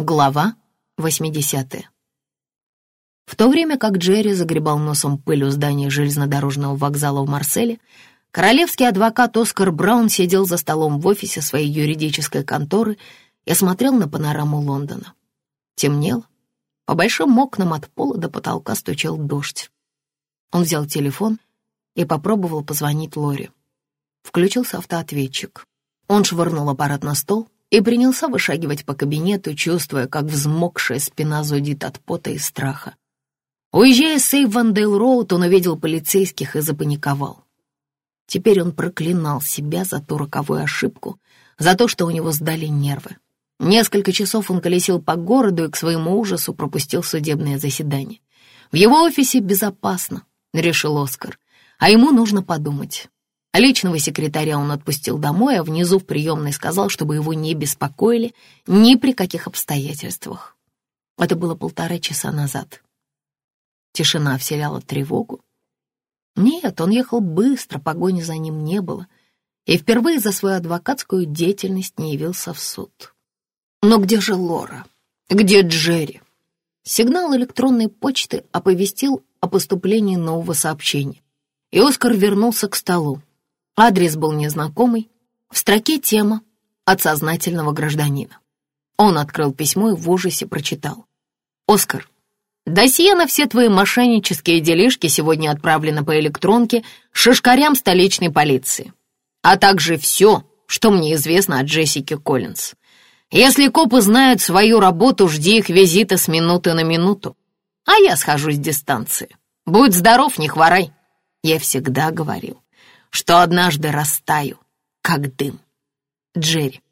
Глава 80 В то время как Джерри загребал носом пыль у здания железнодорожного вокзала в Марселе, королевский адвокат Оскар Браун сидел за столом в офисе своей юридической конторы и смотрел на панораму Лондона. Темнело. По большим окнам от пола до потолка стучал дождь. Он взял телефон и попробовал позвонить Лоре. Включился автоответчик. Он швырнул аппарат на стол — и принялся вышагивать по кабинету, чувствуя, как взмокшая спина зудит от пота и страха. Уезжая с Эйвондейл-Роуд, он увидел полицейских и запаниковал. Теперь он проклинал себя за ту роковую ошибку, за то, что у него сдали нервы. Несколько часов он колесил по городу и к своему ужасу пропустил судебное заседание. В его офисе безопасно, решил Оскар, а ему нужно подумать. Личного секретаря он отпустил домой, а внизу в приемной сказал, чтобы его не беспокоили ни при каких обстоятельствах. Это было полтора часа назад. Тишина вселяла тревогу. Нет, он ехал быстро, погони за ним не было, и впервые за свою адвокатскую деятельность не явился в суд. Но где же Лора? Где Джерри? Сигнал электронной почты оповестил о поступлении нового сообщения, и Оскар вернулся к столу. Адрес был незнакомый. В строке тема от сознательного гражданина. Он открыл письмо и в ужасе прочитал. «Оскар, досье на все твои мошеннические делишки сегодня отправлено по электронке шишкарям столичной полиции, а также все, что мне известно о Джессике Коллинз. Если копы знают свою работу, жди их визита с минуты на минуту. А я схожу с дистанции. Будь здоров, не хворай. Я всегда говорил, что однажды растаю, как дым. Джерри.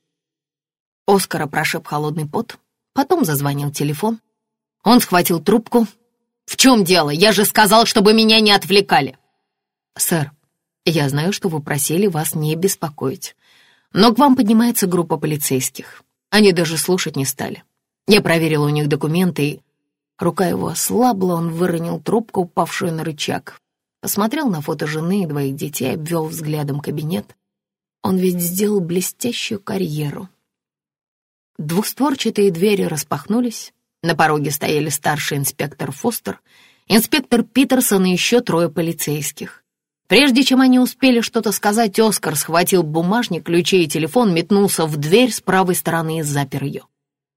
Оскара прошиб холодный пот, потом зазвонил телефон. Он схватил трубку. «В чем дело? Я же сказал, чтобы меня не отвлекали!» «Сэр, я знаю, что вы просили вас не беспокоить, но к вам поднимается группа полицейских. Они даже слушать не стали. Я проверил у них документы, и...» Рука его ослабла, он выронил трубку, упавшую на рычаг. Посмотрел на фото жены и двоих детей, обвел взглядом кабинет. Он ведь сделал блестящую карьеру. Двухстворчатые двери распахнулись. На пороге стояли старший инспектор Фостер, инспектор Питерсон и еще трое полицейских. Прежде чем они успели что-то сказать, Оскар схватил бумажник, ключи и телефон, метнулся в дверь с правой стороны и запер ее.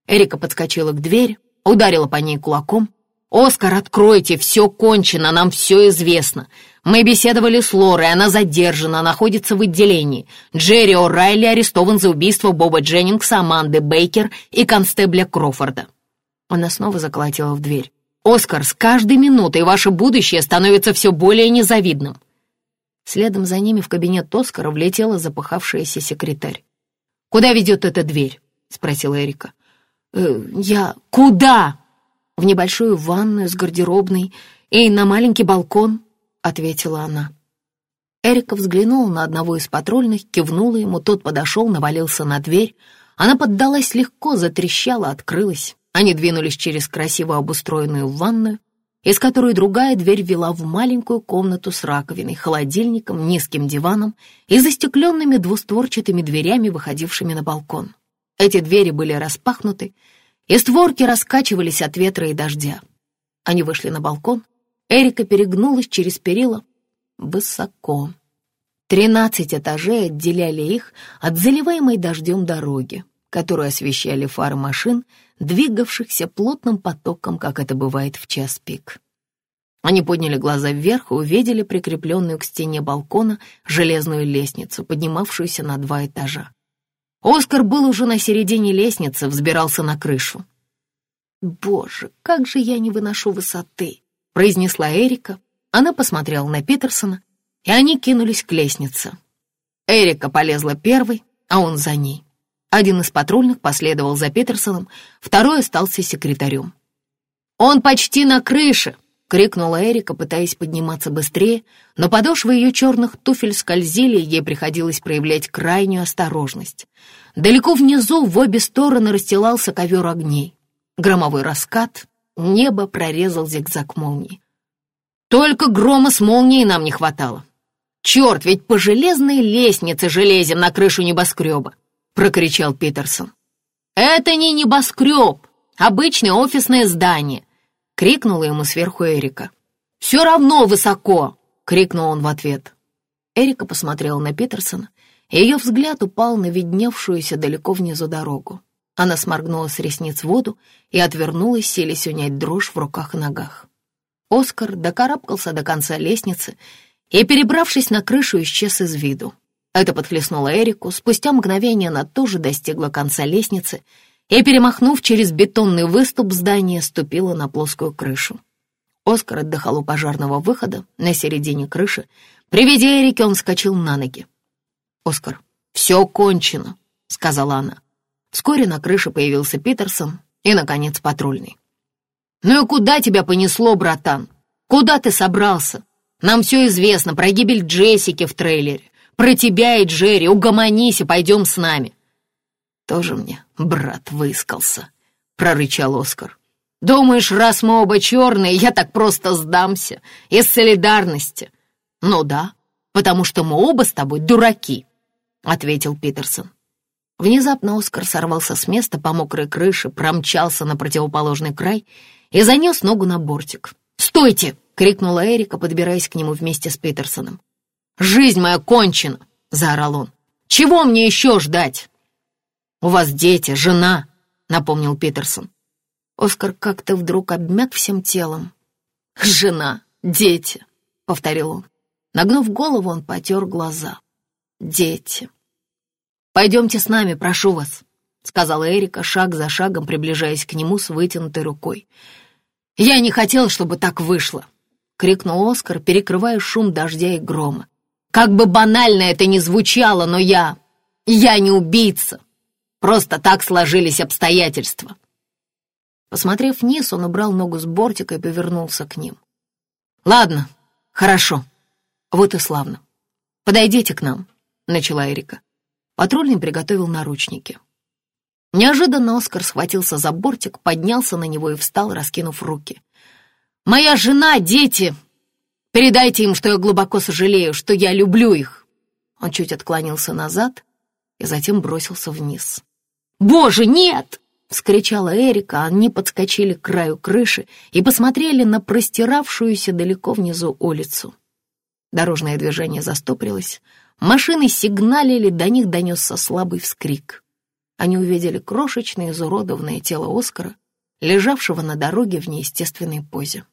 Эрика подскочила к двери, ударила по ней кулаком. «Оскар, откройте, все кончено, нам все известно. Мы беседовали с Лорой, она задержана, находится в отделении. Джерри О'Райли арестован за убийство Боба Дженнингса, Аманды Бейкер и констебля Крофорда». Она снова заколотила в дверь. «Оскар, с каждой минутой ваше будущее становится все более незавидным». Следом за ними в кабинет Оскара влетела запыхавшаяся секретарь. «Куда ведет эта дверь?» — спросила Эрика. «Э, «Я... Куда?» В небольшую ванную с гардеробной и на маленький балкон», — ответила она. Эрика взглянула на одного из патрульных, кивнула ему, тот подошел, навалился на дверь. Она поддалась легко, затрещала, открылась. Они двинулись через красиво обустроенную ванную, из которой другая дверь вела в маленькую комнату с раковиной, холодильником, низким диваном и застекленными двустворчатыми дверями, выходившими на балкон. Эти двери были распахнуты, и створки раскачивались от ветра и дождя. Они вышли на балкон. Эрика перегнулась через перила высоко. Тринадцать этажей отделяли их от заливаемой дождем дороги, которую освещали фары машин, двигавшихся плотным потоком, как это бывает в час пик. Они подняли глаза вверх и увидели прикрепленную к стене балкона железную лестницу, поднимавшуюся на два этажа. Оскар был уже на середине лестницы, взбирался на крышу. «Боже, как же я не выношу высоты!» — произнесла Эрика. Она посмотрела на Питерсона, и они кинулись к лестнице. Эрика полезла первой, а он за ней. Один из патрульных последовал за Питерсоном, второй остался секретарем. «Он почти на крыше!» — крикнула Эрика, пытаясь подниматься быстрее, но подошвы ее черных туфель скользили, и ей приходилось проявлять крайнюю осторожность. Далеко внизу в обе стороны расстилался ковер огней. Громовой раскат, небо прорезал зигзаг молнии. Только грома с молнией нам не хватало. «Черт, ведь по железной лестнице железем на крышу небоскреба!» — прокричал Питерсон. «Это не небоскреб!» Обычное офисное здание!» — крикнула ему сверху Эрика. «Все равно высоко!» — крикнул он в ответ. Эрика посмотрела на Питерсона, и ее взгляд упал на видневшуюся далеко внизу дорогу. Она сморгнула с ресниц воду и отвернулась, селись унять дрожь в руках и ногах. Оскар докарабкался до конца лестницы и, перебравшись на крышу, исчез из виду. Это подхлестнуло Эрику. Спустя мгновение она тоже достигла конца лестницы и, перемахнув через бетонный выступ здания, ступила на плоскую крышу. Оскар отдыхал у пожарного выхода на середине крыши. При виде Эрики он вскочил на ноги. «Оскар, все кончено», — сказала она. Вскоре на крыше появился Питерсон и, наконец, патрульный. «Ну и куда тебя понесло, братан? Куда ты собрался? Нам все известно про гибель Джессики в трейлере, про тебя и Джерри. Угомонись и пойдем с нами». «Тоже мне брат выискался», — прорычал Оскар. «Думаешь, раз мы оба черные, я так просто сдамся? Из солидарности?» «Ну да, потому что мы оба с тобой дураки», — ответил Питерсон. Внезапно Оскар сорвался с места по мокрой крыше, промчался на противоположный край и занес ногу на бортик. «Стойте!» — крикнула Эрика, подбираясь к нему вместе с Питерсоном. «Жизнь моя кончена!» — заорал он. «Чего мне еще ждать?» «У вас дети, жена», — напомнил Питерсон. Оскар как-то вдруг обмяк всем телом. «Жена, дети», — повторил он. Нагнув голову, он потер глаза. «Дети». «Пойдемте с нами, прошу вас», — сказала Эрика, шаг за шагом приближаясь к нему с вытянутой рукой. «Я не хотел, чтобы так вышло», — крикнул Оскар, перекрывая шум дождя и грома. «Как бы банально это ни звучало, но я... я не убийца. Просто так сложились обстоятельства». Посмотрев вниз, он убрал ногу с бортика и повернулся к ним. «Ладно, хорошо. Вот и славно. Подойдите к нам», — начала Эрика. Патрульный приготовил наручники. Неожиданно Оскар схватился за бортик, поднялся на него и встал, раскинув руки. «Моя жена, дети! Передайте им, что я глубоко сожалею, что я люблю их!» Он чуть отклонился назад и затем бросился вниз. «Боже, нет!» — вскричала Эрика. Они подскочили к краю крыши и посмотрели на простиравшуюся далеко внизу улицу. Дорожное движение застопорилось, Машины сигналили, до них донесся слабый вскрик. Они увидели крошечное изуродованное тело Оскара, лежавшего на дороге в неестественной позе.